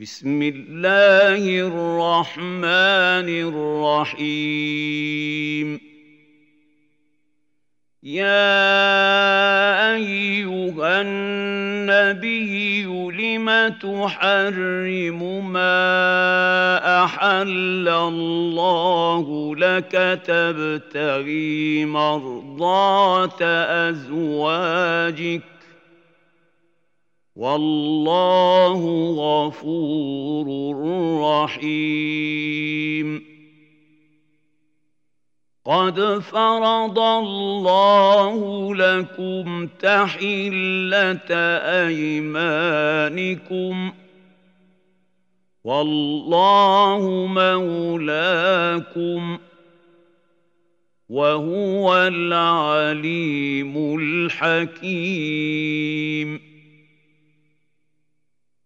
بسم الله الرحمن الرحيم. يا أيها النبي لم تحرم ما أحل الله لك؟ تبتغي مرضات أزواجك والله غفور رحيم. قد فرض الله لكم تحلة أيمانكم. والله مولاكم وهو العليم الحكيم.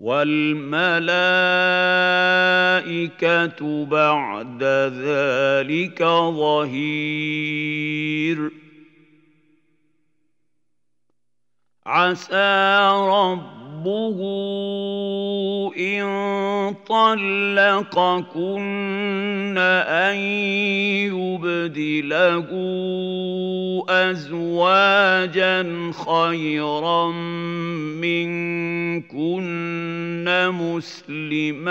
والملائكة بعد ذلك ظهير. عسى ربه إن طلقكن أن يبدله أزواجا خيرا منكن مسلمات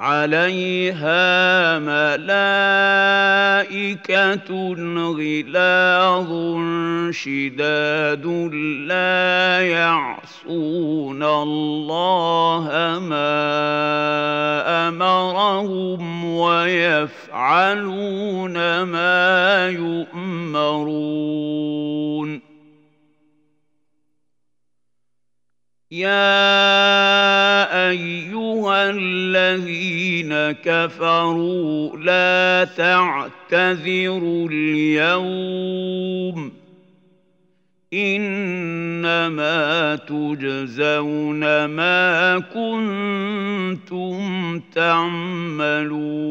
عليها ملائكة غلاظ شداد لا يعصون الله ما أمرهم ويفعلون ما يؤمرون. يا أيها الذين كفروا لا تعتذروا اليوم إنما تجزون ما كنتم تعملون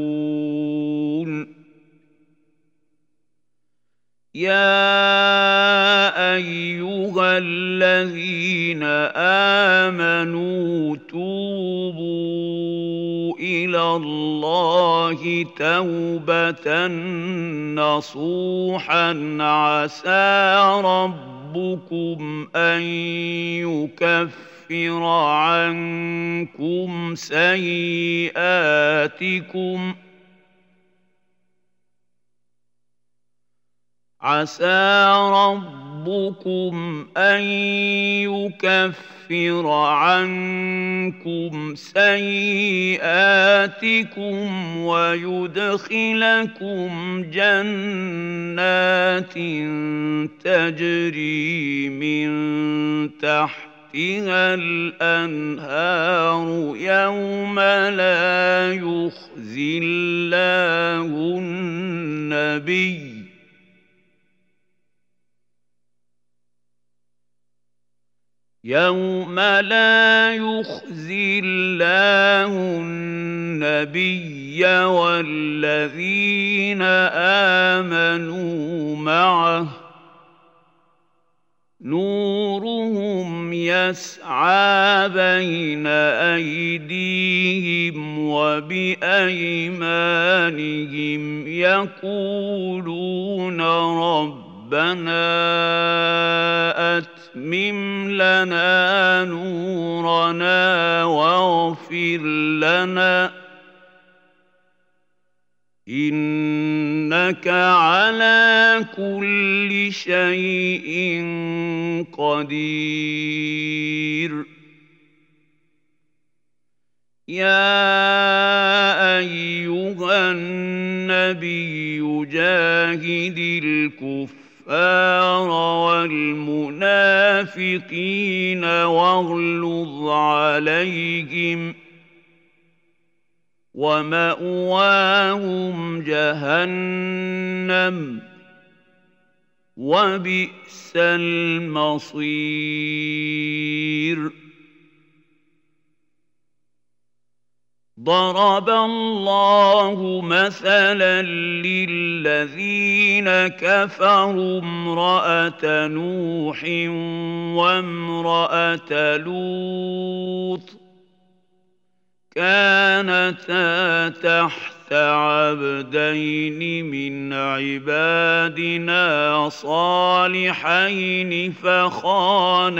يا أيها الذين آمنوا إلى الله توبة نصوحا. عسى ربكم أن يكفر عنكم سيئاتكم. عسى ربكم ان يكفر عنكم سيئاتكم ويدخلكم جنات تجري من تحتها الانهار يوم لا يخزي الله النبي يوم لا يخزي الله النبي والذين امنوا معه نورهم يسعى بين ايديهم وبايمانهم يقولون ربنا اتمم لنا نورنا واغفر لنا. إنك على كل شيء قدير. يا أيها النبي جاهد الكفر الكفار والمنافقين واغلظ عليهم ومأواهم جهنم وبئس المصير. ضرب الله مثلا للذين كفروا امرأة نوح وامرأة لوط كانتا تحت عبدين من عبادنا صالحين فخانتاهما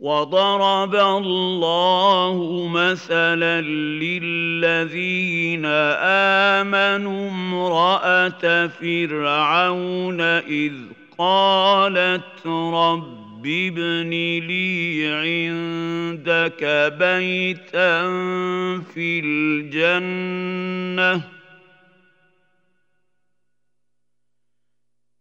وضرب الله مثلا للذين امنوا امراه فرعون اذ قالت رب ابن لي عندك بيتا في الجنه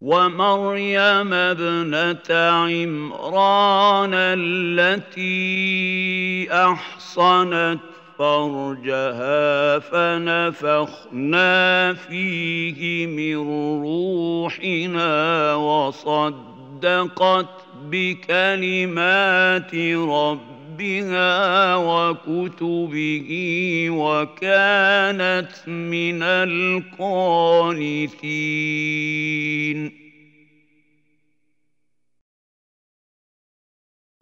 ومريم ابنة عمران التي أحصنت فرجها فنفخنا فيه من روحنا وصدقت بكلمات ربها ربها وكتبه وكانت من القانتين.